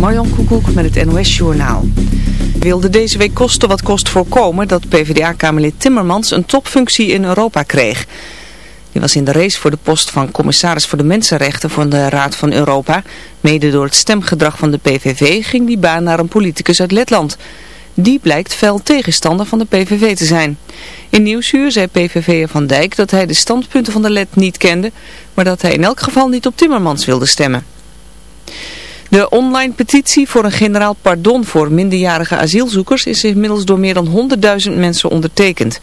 Marjan Koekoek met het NOS Journaal. Wilde deze week kosten wat kost voorkomen dat PvdA-kamerlid Timmermans een topfunctie in Europa kreeg. Die was in de race voor de post van commissaris voor de mensenrechten van de Raad van Europa. Mede door het stemgedrag van de PVV ging die baan naar een politicus uit Letland. Die blijkt fel tegenstander van de PVV te zijn. In Nieuwsuur zei PVV'er Van Dijk dat hij de standpunten van de Let niet kende, maar dat hij in elk geval niet op Timmermans wilde stemmen. De online petitie voor een generaal pardon voor minderjarige asielzoekers is inmiddels door meer dan 100.000 mensen ondertekend.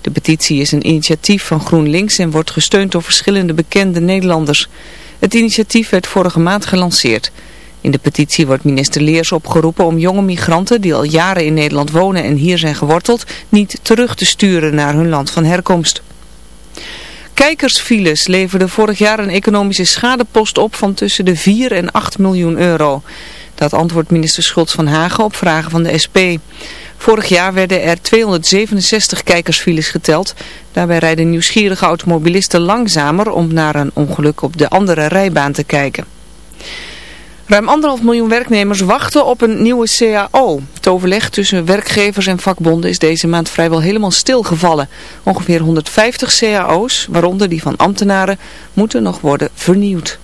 De petitie is een initiatief van GroenLinks en wordt gesteund door verschillende bekende Nederlanders. Het initiatief werd vorige maand gelanceerd. In de petitie wordt minister Leers opgeroepen om jonge migranten die al jaren in Nederland wonen en hier zijn geworteld niet terug te sturen naar hun land van herkomst. Kijkersfiles leverden vorig jaar een economische schadepost op van tussen de 4 en 8 miljoen euro. Dat antwoordt minister Schultz van Hagen op vragen van de SP. Vorig jaar werden er 267 kijkersfiles geteld. Daarbij rijden nieuwsgierige automobilisten langzamer om naar een ongeluk op de andere rijbaan te kijken. Ruim anderhalf miljoen werknemers wachten op een nieuwe CAO. Het overleg tussen werkgevers en vakbonden is deze maand vrijwel helemaal stilgevallen. Ongeveer 150 CAO's, waaronder die van ambtenaren, moeten nog worden vernieuwd.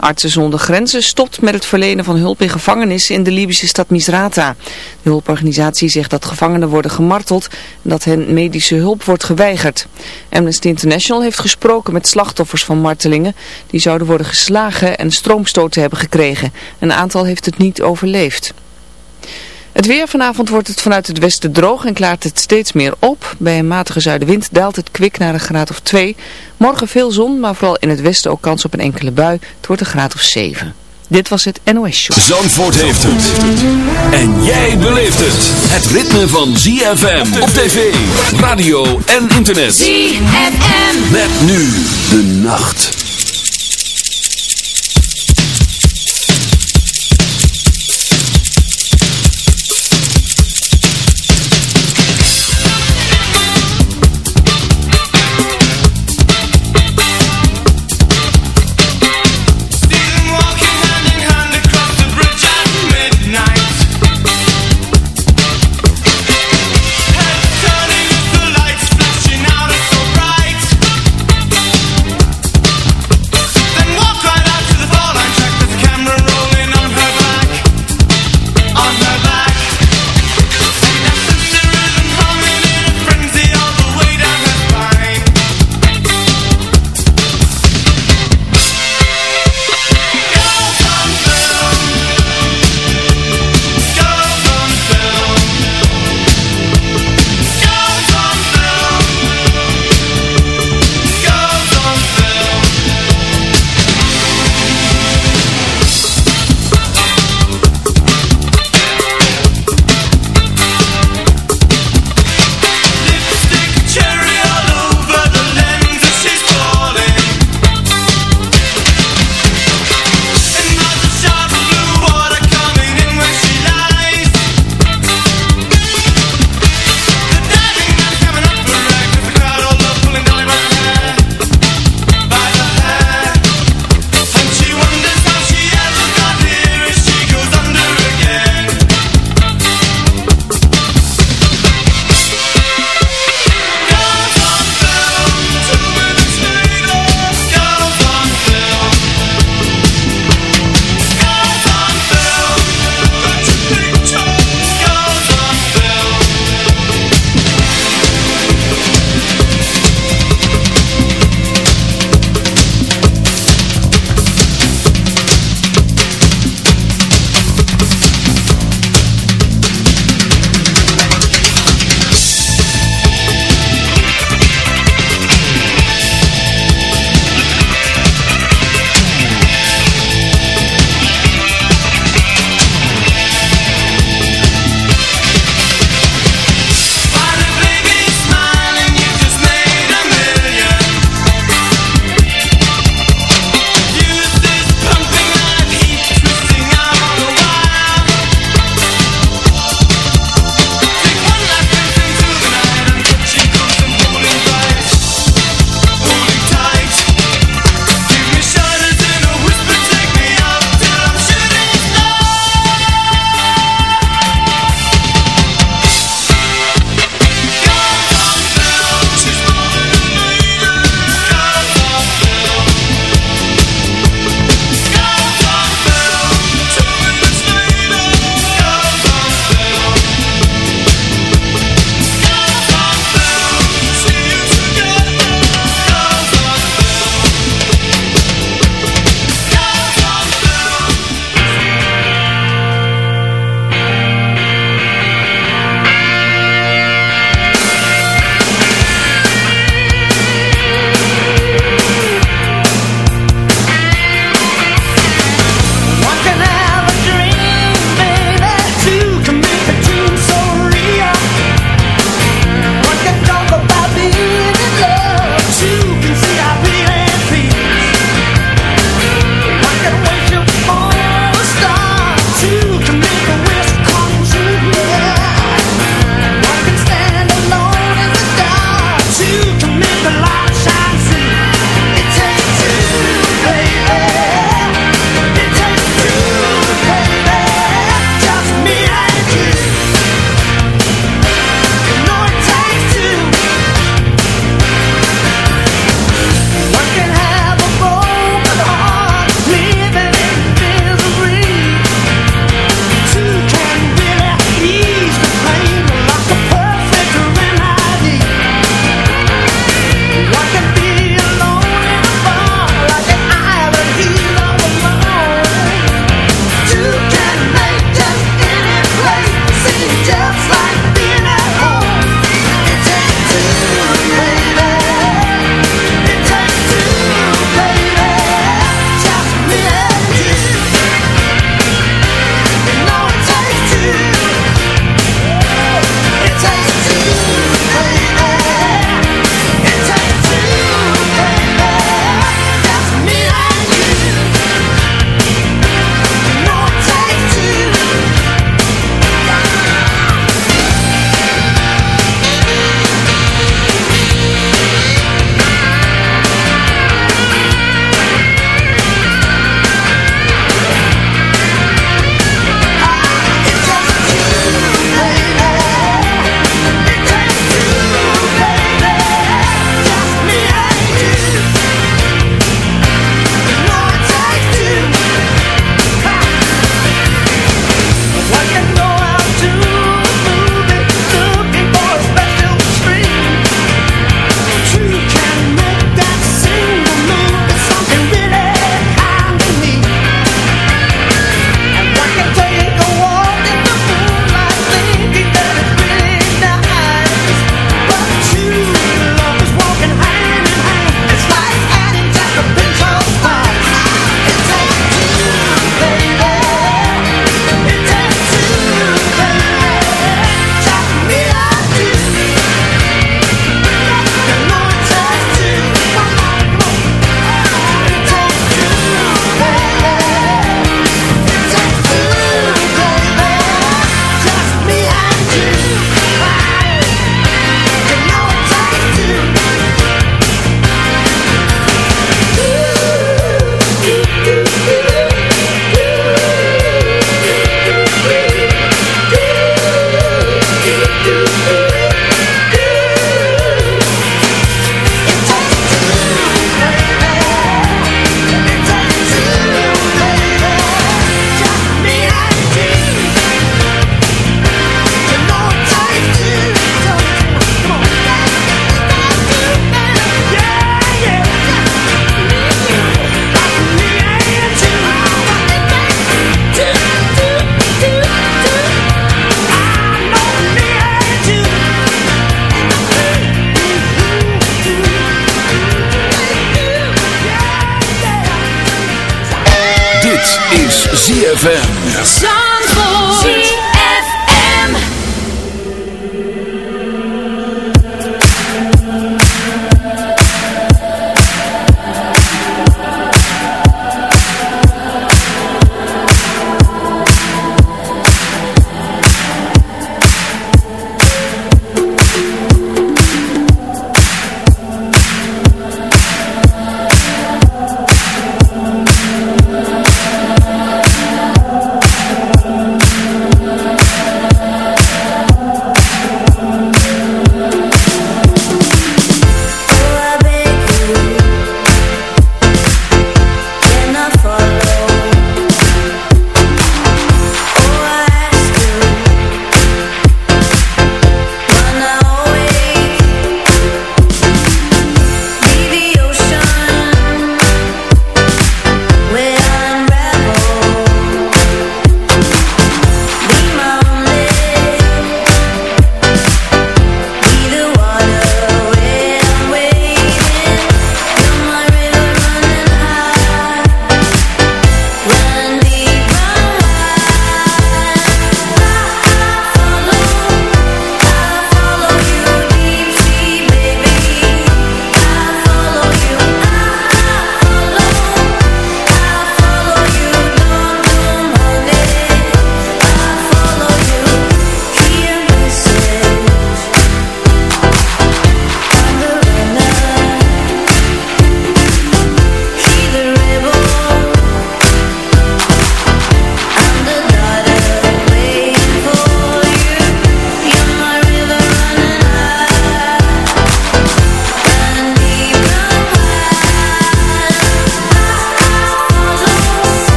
Artsen zonder Grenzen stopt met het verlenen van hulp in gevangenissen in de Libische stad Misrata. De hulporganisatie zegt dat gevangenen worden gemarteld en dat hen medische hulp wordt geweigerd. Amnesty International heeft gesproken met slachtoffers van martelingen. Die zouden worden geslagen en stroomstoten hebben gekregen. Een aantal heeft het niet overleefd. Het weer vanavond wordt het vanuit het westen droog en klaart het steeds meer op. Bij een matige zuidenwind daalt het kwik naar een graad of 2. Morgen veel zon, maar vooral in het westen ook kans op een enkele bui. Het wordt een graad of 7. Dit was het NOS Show. Zandvoort heeft het. En jij beleeft het. Het ritme van ZFM op tv, radio en internet. ZFM. Met nu de nacht. Is ZFM.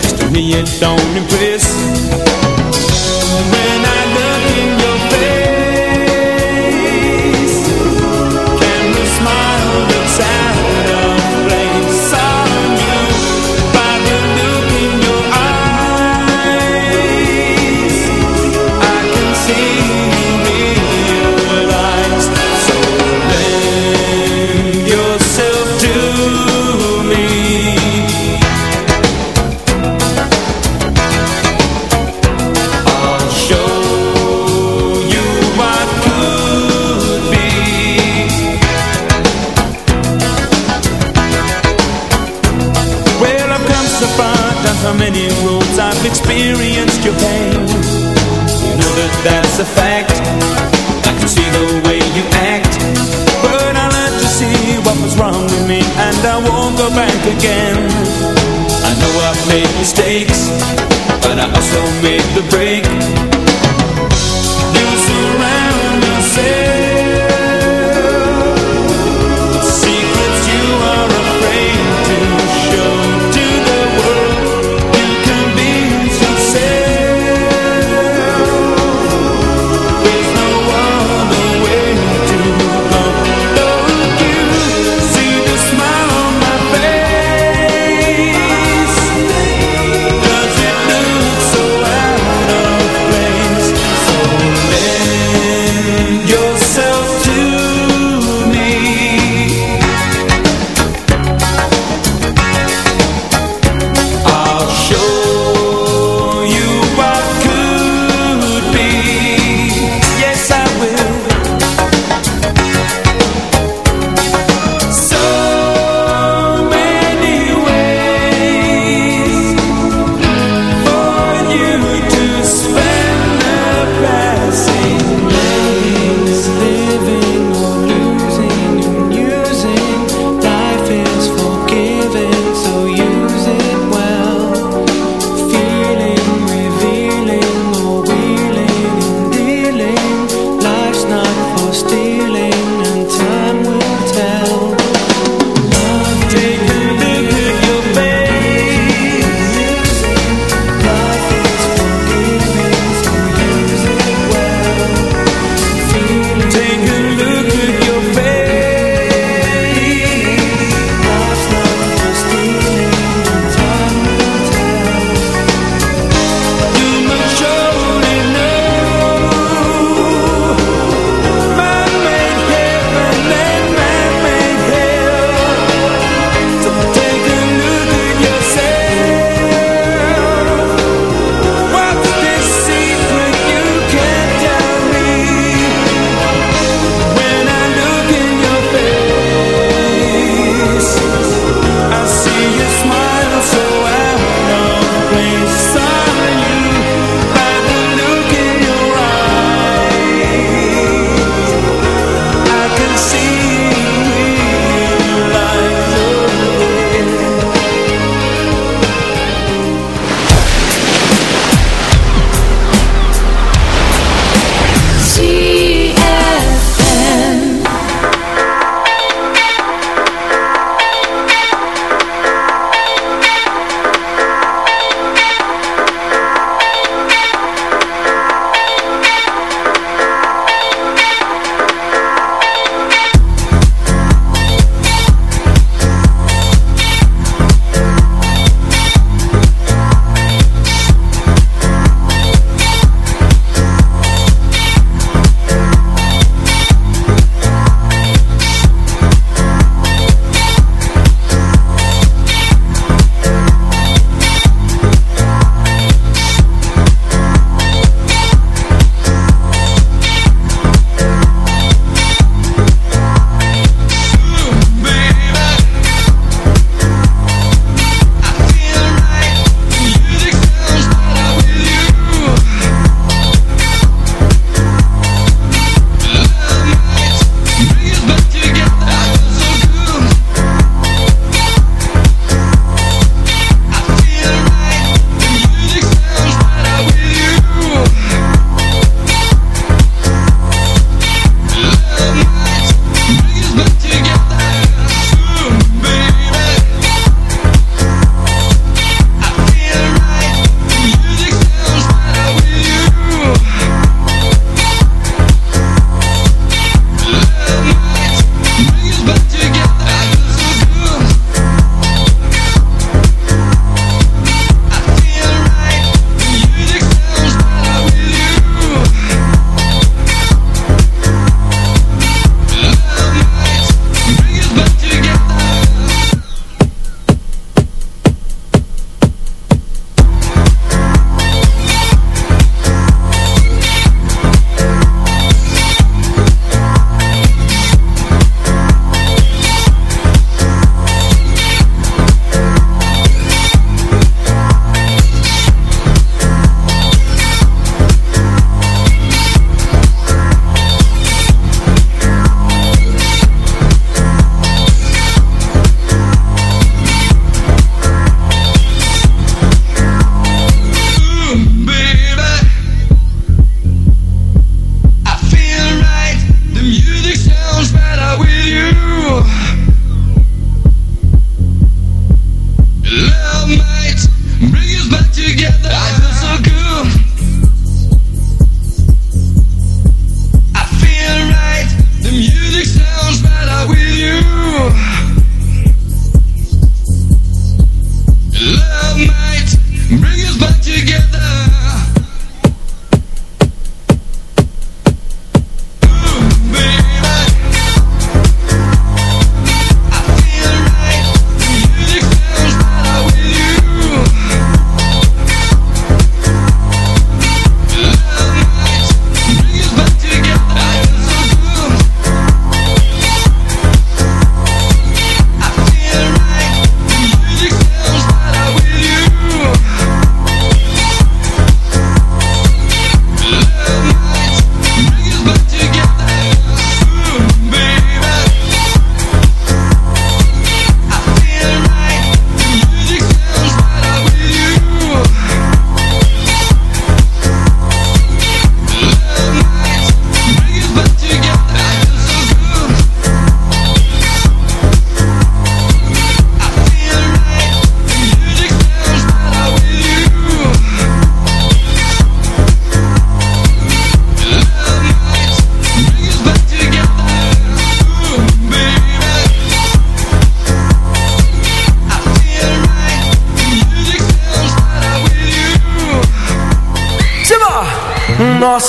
Just to me it don't impress I still make the break.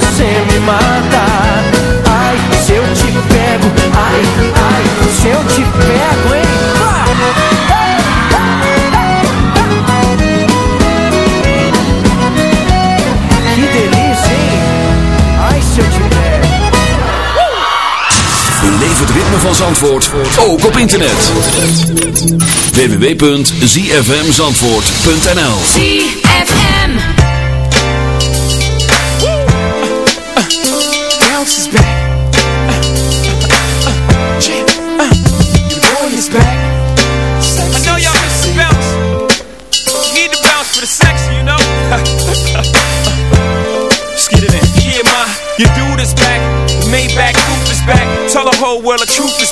você me mata. Ai, se eu te pego, ai, ai, se eu te pego, hein? Que? Ai, se te pego. Beleef het ritme van Zandvoort, ook op internet. www.zfmzandvoort.nl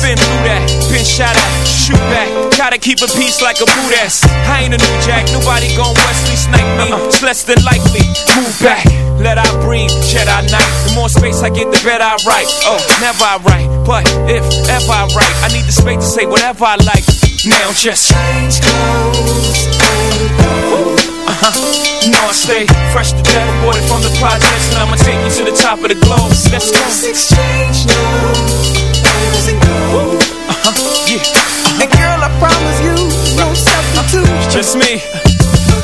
Been through that, been shot at, shoot back. Gotta keep a peace like a boot ass. I ain't a new jack, nobody gon' Wesley snipe me. Uh-uh. It's less than likely. Move back, let I breathe, Jedi Knight. The more space I get, the better I write. Oh, never I write, but if ever I write, I need the space to say whatever I like. Now just change clothes. You know I stay fresh to death, aborted from the projects, and I'ma take you to the top of the globe. Let's go. Let's exchange now, and go. Uh-huh. Yeah. Uh-huh. And girl, I promise you, no substitute. Just me.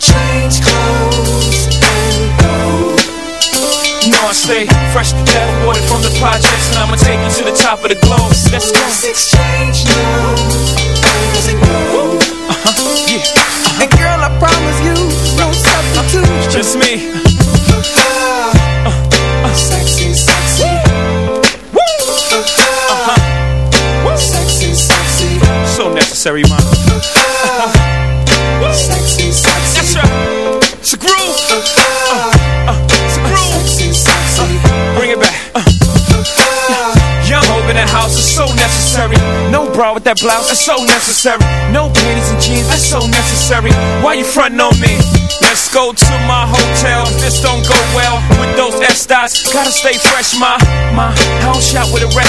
Change clothes and go. Know I stay fresh to death, water from the projects, and I'ma take you to the top of the globe. Let's go. Let's exchange now. And go. Uh-huh. Yeah. Uh-huh. And girl, I promise you, no substitute. Just me. Uh, uh, sexy, sexy. Woo. Uh-huh. Woo. Sexy, sexy. So necessary, man. That blouse, that's so necessary. No panties and jeans, that's so necessary. Why you frontin' on me? Let's go to my hotel. If this don't go well with those S-Dots, gotta stay fresh, my, my. House shot with a by.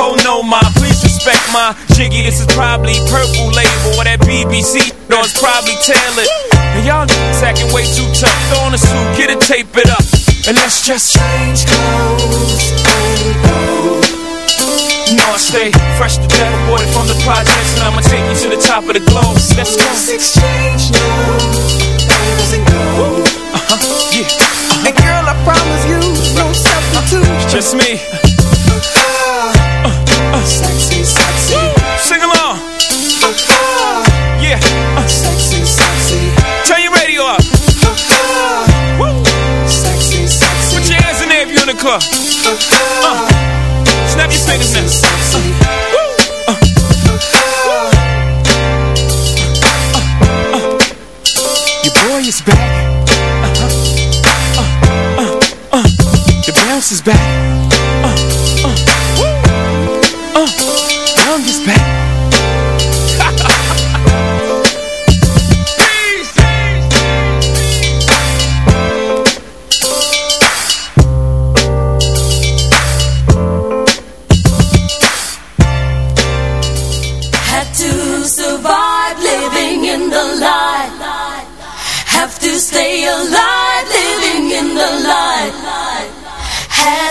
Oh no, my, please respect my jiggy. This is probably purple label or that BBC. No, it's probably tailored. And y'all niggas acting way too tough. Throw on a suit, get it, tape it up. And let's just change clothes and go. You know I stay fresh to death, aborted from the projects, and I'ma take you to the top of the globe. Let's go. Let's exchange now, and go. Uh huh, yeah. Uh-huh. And girl, I promise you, no substitute. Just me. Uh, uh, sexy, sexy. Sing along. Yeah. Uh, sexy, sexy. Turn your radio up. Woo. Sexy, sexy. Put your hands in there if you're in the club. Is back.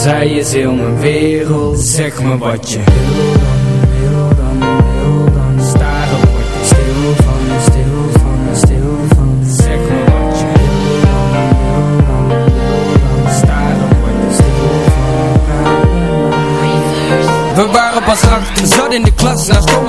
Zij is heel mijn wereld Zeg me wat je wil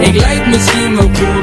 Ik lijk misschien wel cool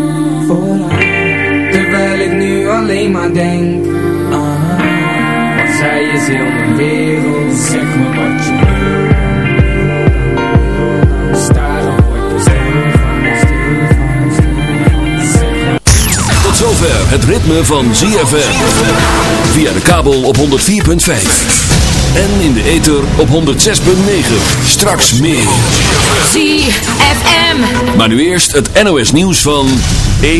voor haar Terwijl ik nu alleen maar denk aan haar Want zij is heel mijn wereld Zeg me wat je wil Tot zover het ritme van ZFM. Via de kabel op 104.5. En in de ether op 106.9. Straks meer. ZFM. Maar nu eerst het NOS nieuws van 1.